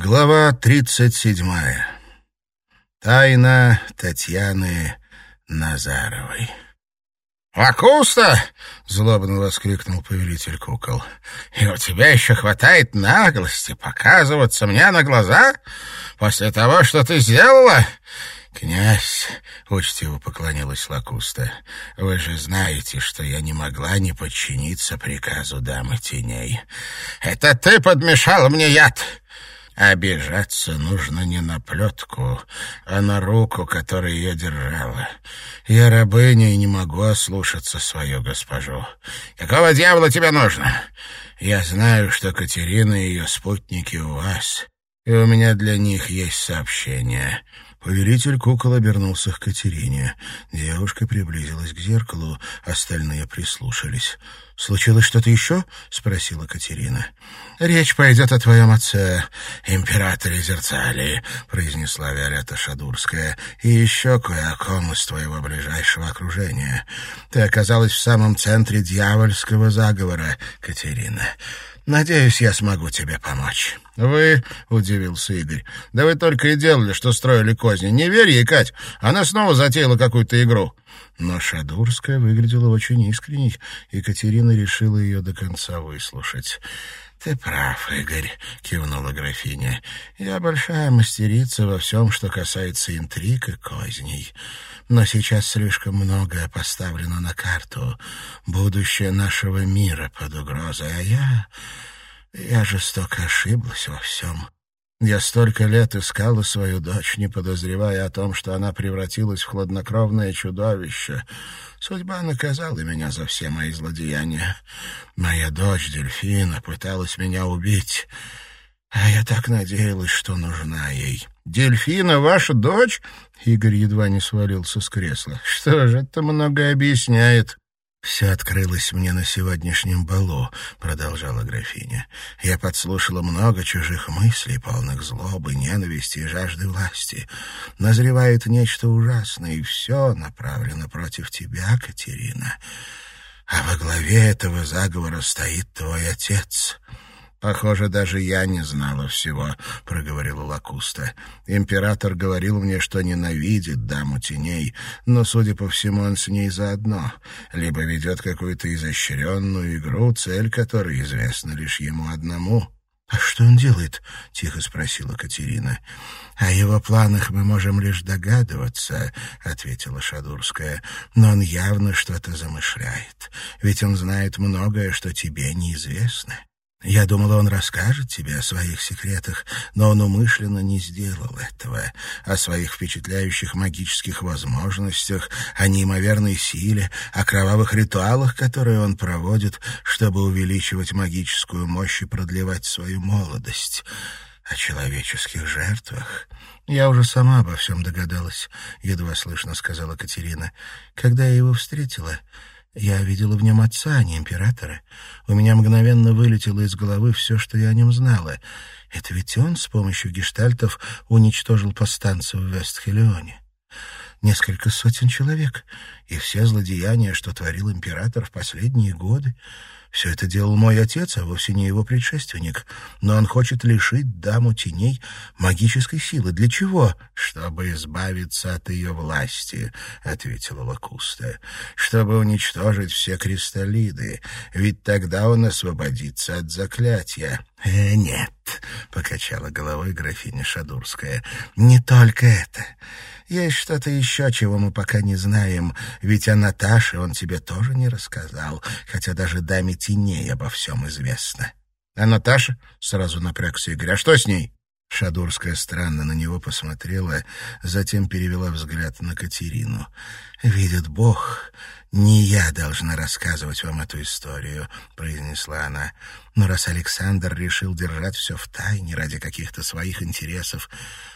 Глава тридцать седьмая. Тайна Татьяны Назаровой. «Лакуста!» — злобно воскликнул повелитель кукол. «И у тебя еще хватает наглости показываться мне на глаза после того, что ты сделала?» «Князь!» — учтиво поклонилась Лакуста. «Вы же знаете, что я не могла не подчиниться приказу дамы теней». «Это ты подмешала мне яд!» Обижаться нужно не на плетку, а на руку, которая ее держала. Я рабыня и не могу ослушаться свою госпожу. Какого дьявола тебе нужно? Я знаю, что Катерина и ее спутники у вас, и у меня для них есть сообщение. Повелитель кукол обернулся к Катерине. Девушка приблизилась к зеркалу, остальные прислушались. «Случилось что-то еще?» — спросила Катерина. «Речь пойдет о твоем отце, императоре Зерцалии», — произнесла Виолетта Шадурская, «и еще кое о ком из твоего ближайшего окружения. Ты оказалась в самом центре дьявольского заговора, Катерина. Надеюсь, я смогу тебе помочь». «Вы?» — удивился Игорь. «Да вы только и делали, что строили козни. Не верь ей, Кать, она снова затеяла какую-то игру». Но Шадурская выглядела очень искренней, и Катерина решила ее до конца выслушать. «Ты прав, Игорь», — кивнула графиня. «Я большая мастерица во всем, что касается интриг и козней. Но сейчас слишком многое поставлено на карту. Будущее нашего мира под угрозой, а я... я жестоко ошиблась во всем». Я столько лет искала свою дочь, не подозревая о том, что она превратилась в хладнокровное чудовище. Судьба наказала меня за все мои злодеяния. Моя дочь Дельфина пыталась меня убить, а я так надеялась, что нужна ей. «Дельфина ваша дочь?» Игорь едва не свалился с кресла. «Что же, это многое объясняет». «Все открылось мне на сегодняшнем балу», — продолжала графиня. «Я подслушала много чужих мыслей, полных злобы, ненависти и жажды власти. Назревает нечто ужасное, и все направлено против тебя, Катерина. А во главе этого заговора стоит твой отец». «Похоже, даже я не знала всего», — проговорила Лакуста. «Император говорил мне, что ненавидит даму теней, но, судя по всему, он с ней заодно. Либо ведет какую-то изощренную игру, цель которой известна лишь ему одному». «А что он делает?» — тихо спросила Катерина. «О его планах мы можем лишь догадываться», — ответила Шадурская. «Но он явно что-то замышляет, ведь он знает многое, что тебе неизвестно. Я думала, он расскажет тебе о своих секретах, но он умышленно не сделал этого. О своих впечатляющих магических возможностях, о неимоверной силе, о кровавых ритуалах, которые он проводит, чтобы увеличивать магическую мощь и продлевать свою молодость. О человеческих жертвах. Я уже сама обо всем догадалась, — едва слышно сказала Катерина. Когда я его встретила... Я видела в нем отца, а не императора. У меня мгновенно вылетело из головы все, что я о нем знала. Это ведь он с помощью гештальтов уничтожил повстанцев в Вестхелионе. Несколько сотен человек, и все злодеяния, что творил император в последние годы. Все это делал мой отец, а вовсе не его предшественник. Но он хочет лишить даму теней магической силы. Для чего? Чтобы избавиться от ее власти, — ответила Лакуста. Чтобы уничтожить все кристаллиды. Ведь тогда он освободится от заклятия. «Э, «Нет», — покачала головой графиня Шадурская, — «не только это». Есть что-то еще, чего мы пока не знаем, ведь о Наташе он тебе тоже не рассказал, хотя даже даме теней обо всем известно. — А Наташа? — сразу напрягся Игорь. — А что с ней? Шадурская странно на него посмотрела, затем перевела взгляд на Катерину. «Видит Бог, не я должна рассказывать вам эту историю», — произнесла она. «Но раз Александр решил держать все в тайне ради каких-то своих интересов,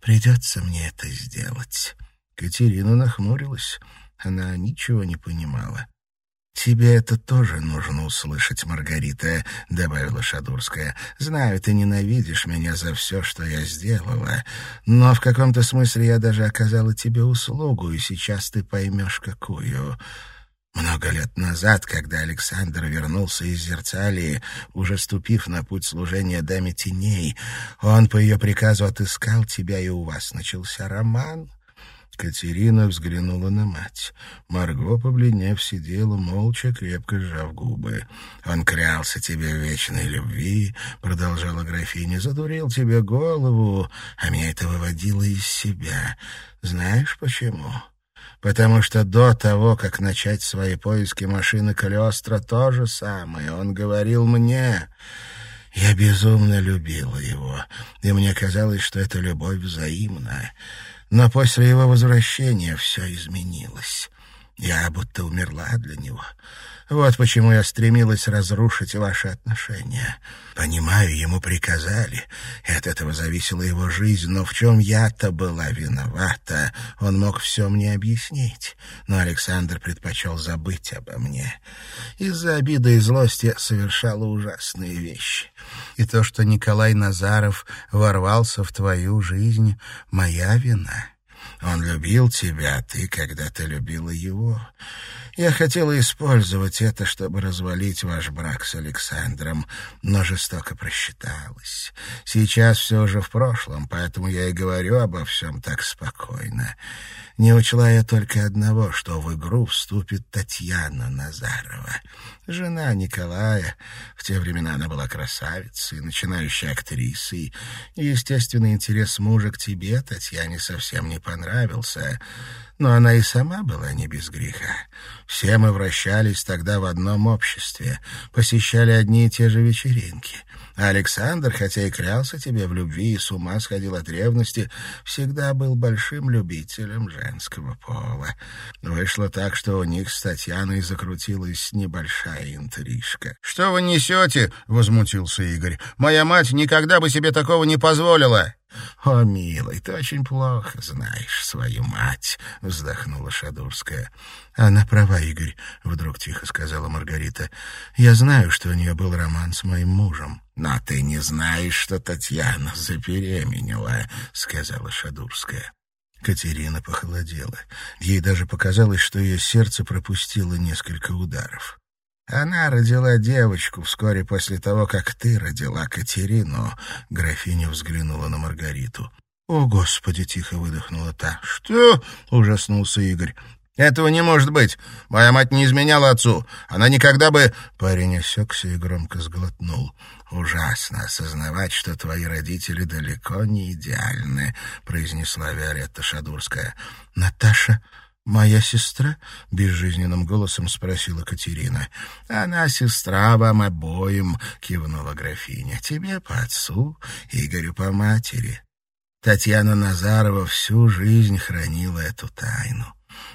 придется мне это сделать». Катерина нахмурилась. Она ничего не понимала. «Тебе это тоже нужно услышать, Маргарита», — добавила Шадурская. «Знаю, ты ненавидишь меня за все, что я сделала, но в каком-то смысле я даже оказала тебе услугу, и сейчас ты поймешь, какую». Много лет назад, когда Александр вернулся из Зерцалии, уже ступив на путь служения даме теней, он по ее приказу отыскал тебя, и у вас начался роман. Катерина взглянула на мать. Марго, побледнев, сидела, молча, крепко сжав губы. «Он крялся тебе вечной любви», — продолжала графиня, — «задурил тебе голову, а меня это выводило из себя. Знаешь почему?» потому что до того, как начать свои поиски машины Калиостро, то же самое. Он говорил мне... Я безумно любила его, и мне казалось, что эта любовь взаимная. Но после его возвращения все изменилось. Я будто умерла для него. Вот почему я стремилась разрушить ваши отношения. Понимаю, ему приказали, и от этого зависела его жизнь, но в чем я-то была виновата, он мог все мне объяснить. Но Александр предпочел забыть обо мне. Из-за обиды и злости я совершала ужасные вещи. И то, что Николай Назаров ворвался в твою жизнь, — моя вина. Он любил тебя, а ты когда-то любила его. Я хотела использовать это, чтобы развалить ваш брак с Александром, но жестоко просчиталась. Сейчас все уже в прошлом, поэтому я и говорю обо всем так спокойно. Не учла я только одного, что в игру вступит Татьяна Назарова. Жена Николая. В те времена она была красавицей, начинающей актрисой. И естественный интерес мужа к тебе, Татьяне, совсем не понравился но она и сама была не без греха. Все мы вращались тогда в одном обществе, посещали одни и те же вечеринки. А Александр, хотя и клялся тебе в любви и с ума сходил от ревности, всегда был большим любителем женского пола. Вышло так, что у них с Татьяной закрутилась небольшая интрижка. — Что вы несете? — возмутился Игорь. — Моя мать никогда бы себе такого не позволила. «О, милый, ты очень плохо знаешь свою мать», — вздохнула Шадурская. «Она права, Игорь», — вдруг тихо сказала Маргарита. «Я знаю, что у нее был роман с моим мужем». «Но ты не знаешь, что Татьяна забеременела», — сказала Шадурская. Катерина похолодела. Ей даже показалось, что ее сердце пропустило несколько ударов. Она родила девочку вскоре после того, как ты родила Катерину. Графиня взглянула на Маргариту. «О, Господи!» — тихо выдохнула та. «Что?» — ужаснулся Игорь. «Этого не может быть. Моя мать не изменяла отцу. Она никогда бы...» Парень осекся и громко сглотнул. «Ужасно осознавать, что твои родители далеко не идеальны», — произнесла Виолетта Шадурская. «Наташа «Моя сестра?» — безжизненным голосом спросила Катерина. «Она сестра вам обоим», — кивнула графиня. «Тебе по отцу, Игорю по матери». Татьяна Назарова всю жизнь хранила эту тайну.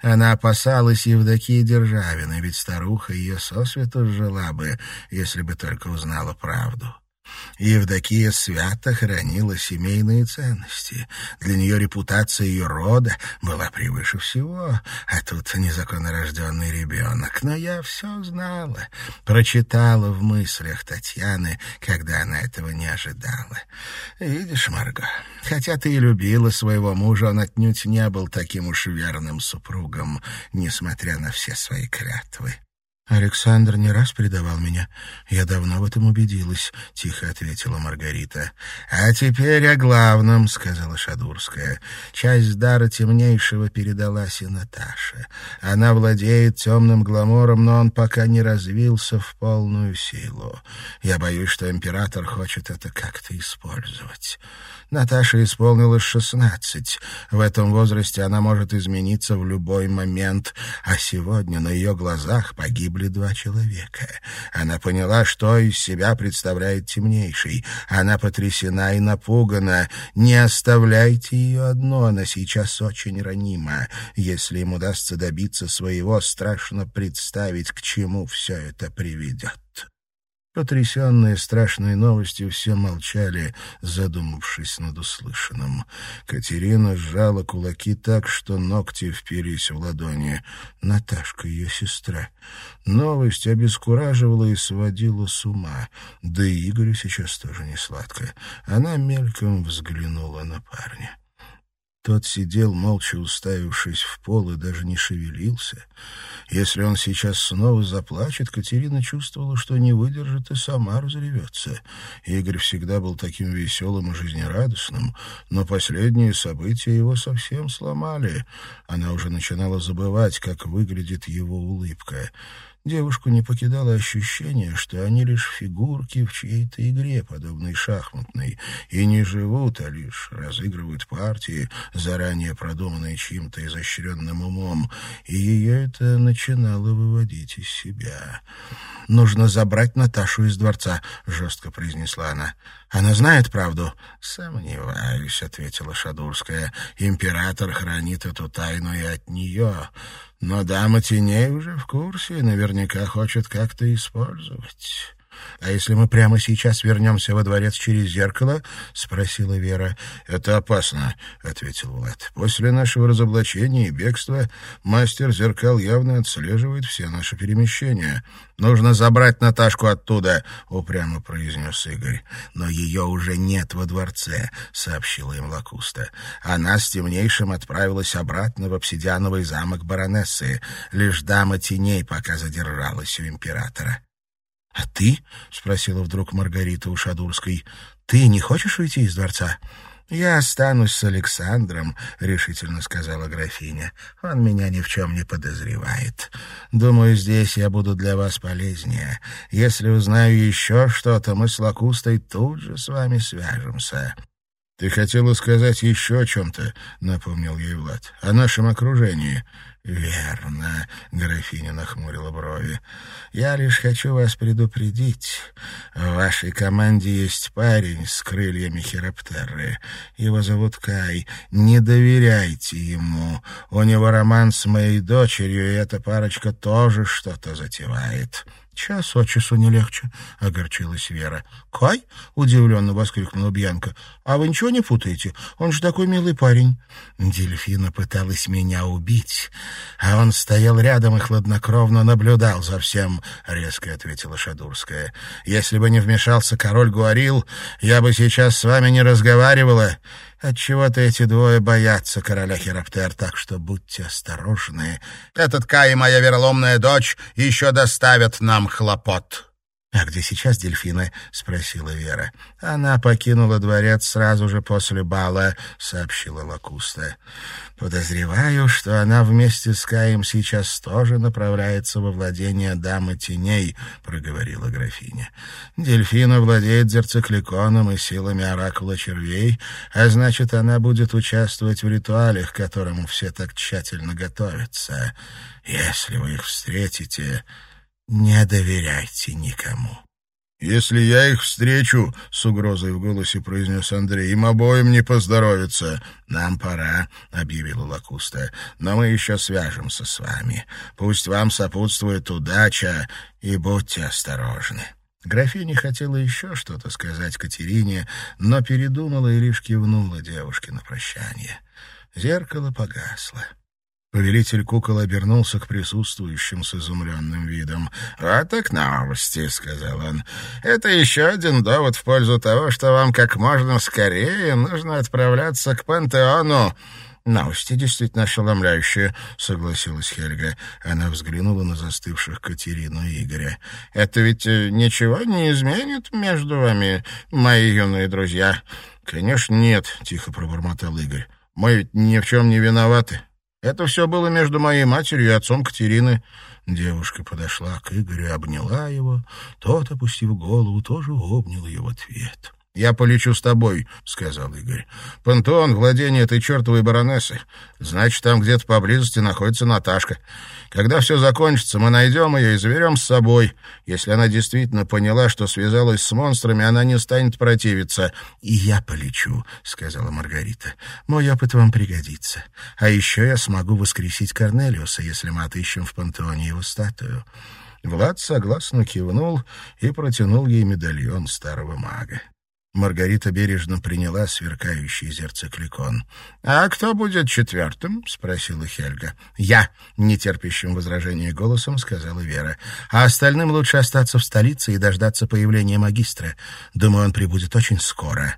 Она опасалась Евдокии Державиной, ведь старуха ее сосвету жила бы, если бы только узнала правду. Евдокия свято хранила семейные ценности. Для нее репутация ее рода была превыше всего, а тут незаконнорожденный ребенок. Но я все знала, прочитала в мыслях Татьяны, когда она этого не ожидала. Видишь, Марго, хотя ты и любила своего мужа, он отнюдь не был таким уж верным супругом, несмотря на все свои клятвы. «Александр не раз предавал меня. Я давно в этом убедилась», — тихо ответила Маргарита. «А теперь о главном», — сказала Шадурская. «Часть дара темнейшего передалась и Наташе. Она владеет темным гламором, но он пока не развился в полную силу. Я боюсь, что император хочет это как-то использовать». Наташе исполнилось шестнадцать. В этом возрасте она может измениться в любой момент, а сегодня на ее глазах погибли два человека. Она поняла, что из себя представляет темнейший. Она потрясена и напугана. Не оставляйте ее одну, она сейчас очень ранима. Если им удастся добиться своего, страшно представить, к чему все это приведет. Потрясенные страшной новостью, все молчали, задумавшись над услышанным. Катерина сжала кулаки так, что ногти впились в ладони. Наташка, ее сестра. Новость обескураживала и сводила с ума. Да и Игорю сейчас тоже не сладко. Она мельком взглянула на парня. Тот сидел, молча уставившись в пол, и даже не шевелился. Если он сейчас снова заплачет, Катерина чувствовала, что не выдержит и сама разревется. Игорь всегда был таким веселым и жизнерадостным, но последние события его совсем сломали. Она уже начинала забывать, как выглядит его улыбка. Девушку не покидало ощущение, что они лишь фигурки в чьей-то игре, подобной шахматной, и не живут, а лишь разыгрывают партии, заранее продуманные чьим-то изощренным умом, и ее это начинало выводить из себя. «Нужно забрать Наташу из дворца», — жестко произнесла она. «Она знает правду?» «Сомневаюсь», — ответила Шадурская. «Император хранит эту тайну и от нее». Но дама теней уже в курсе и наверняка хочет как-то использовать. «А если мы прямо сейчас вернемся во дворец через зеркало?» — спросила Вера. «Это опасно», — ответил Влад. «После нашего разоблачения и бегства мастер зеркал явно отслеживает все наши перемещения. Нужно забрать Наташку оттуда», — упрямо произнес Игорь. «Но ее уже нет во дворце», — сообщила им Лакуста. «Она с темнейшим отправилась обратно в обсидиановый замок баронессы. Лишь дама теней пока задержалась у императора». «А ты?» — спросила вдруг Маргарита у Шадурской. «Ты не хочешь уйти из дворца?» «Я останусь с Александром», — решительно сказала графиня. «Он меня ни в чем не подозревает. Думаю, здесь я буду для вас полезнее. Если узнаю еще что-то, мы с Лакустой тут же с вами свяжемся». «Ты хотела сказать еще о чем-то», — напомнил ей Влад. «О нашем окружении». «Верно», — графиня нахмурила брови. «Я лишь хочу вас предупредить. В вашей команде есть парень с крыльями хироптеры. Его зовут Кай. Не доверяйте ему. У него роман с моей дочерью, и эта парочка тоже что-то затевает». «Час от часу не легче», — огорчилась Вера. «Кай?» — удивленно воскликнула Бьянка. «А вы ничего не путаете? Он же такой милый парень». Дельфина пыталась меня убить, а он стоял рядом и хладнокровно наблюдал за всем, — резко ответила Шадурская. «Если бы не вмешался король Гуарил, я бы сейчас с вами не разговаривала». Отчего-то эти двое боятся короля Хироптер, так что будьте осторожны. Этот Кай и моя вероломная дочь еще доставят нам хлопот». «А где сейчас дельфины?» — спросила Вера. «Она покинула дворец сразу же после бала», — сообщила Лакуста. «Подозреваю, что она вместе с Каем сейчас тоже направляется во владение дамы теней», — проговорила графиня. «Дельфина владеет зерцикликоном и силами оракула червей, а значит, она будет участвовать в ритуале, к которому все так тщательно готовятся. Если вы их встретите...» Не доверяйте никому. «Если я их встречу», — с угрозой в голосе произнес Андрей, — «им обоим не поздоровится». «Нам пора», — объявила Лакуста, — «но мы еще свяжемся с вами. Пусть вам сопутствует удача, и будьте осторожны». Графиня хотела еще что-то сказать Катерине, но передумала и лишь кивнула девушке на прощание. Зеркало погасло. Повелитель кукол обернулся к присутствующим с изумленным видом. «Вот так новости», — сказал он. «Это еще один довод в пользу того, что вам как можно скорее нужно отправляться к пантеону». «Новости действительно ошеломляющие», — согласилась Хельга. Она взглянула на застывших Катерину и Игоря. «Это ведь э, ничего не изменит между вами, мои юные друзья?» «Конечно нет», — тихо пробормотал Игорь. «Мы ведь ни в чем не виноваты». Это все было между моей матерью и отцом Катерины. Девушка подошла к Игорю обняла его. Тот, опустив голову, тоже обнял ее в ответ. «Я полечу с тобой», — сказал Игорь. «Пантеон — владение этой чертовой баронессы. Значит, там где-то поблизости находится Наташка. Когда все закончится, мы найдем ее и заберем с собой. Если она действительно поняла, что связалась с монстрами, она не станет противиться». «И я полечу», — сказала Маргарита. «Мой опыт вам пригодится. А еще я смогу воскресить Корнелиуса, если мы отыщем в пантеоне его статую». Влад согласно кивнул и протянул ей медальон старого мага. Маргарита бережно приняла сверкающий зерцекликон. «А кто будет четвертым?» — спросила Хельга. «Я», — нетерпящим возражения голосом сказала Вера. «А остальным лучше остаться в столице и дождаться появления магистра. Думаю, он прибудет очень скоро».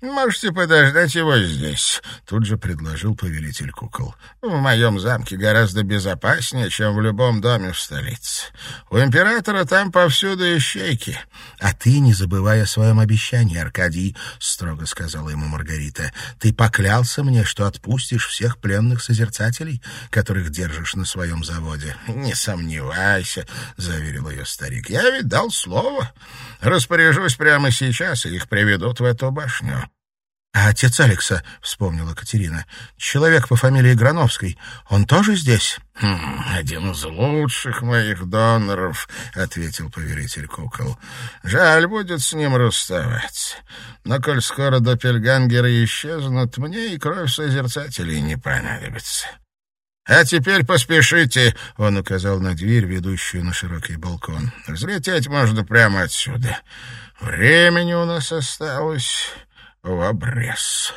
Можете подождать его здесь», — тут же предложил повелитель кукол. «В моем замке гораздо безопаснее, чем в любом доме в столице. У императора там повсюду ищейки». «А ты не забывай о своем обещании, Аркадий», — строго сказала ему Маргарита. «Ты поклялся мне, что отпустишь всех пленных созерцателей, которых держишь на своем заводе». «Не сомневайся», — заверил ее старик. «Я ведь дал слово. Распоряжусь прямо сейчас, и их приведут в эту башню». «А отец Алекса», — вспомнила Катерина, — «человек по фамилии Грановской, он тоже здесь?» хм, «Один из лучших моих доноров», — ответил поверитель кукол. «Жаль будет с ним расставаться. Но коль скоро допельгангеры исчезнут, мне и кровь созерцателей не понадобится». «А теперь поспешите», — он указал на дверь, ведущую на широкий балкон. «Взлететь можно прямо отсюда. Времени у нас осталось в обрез».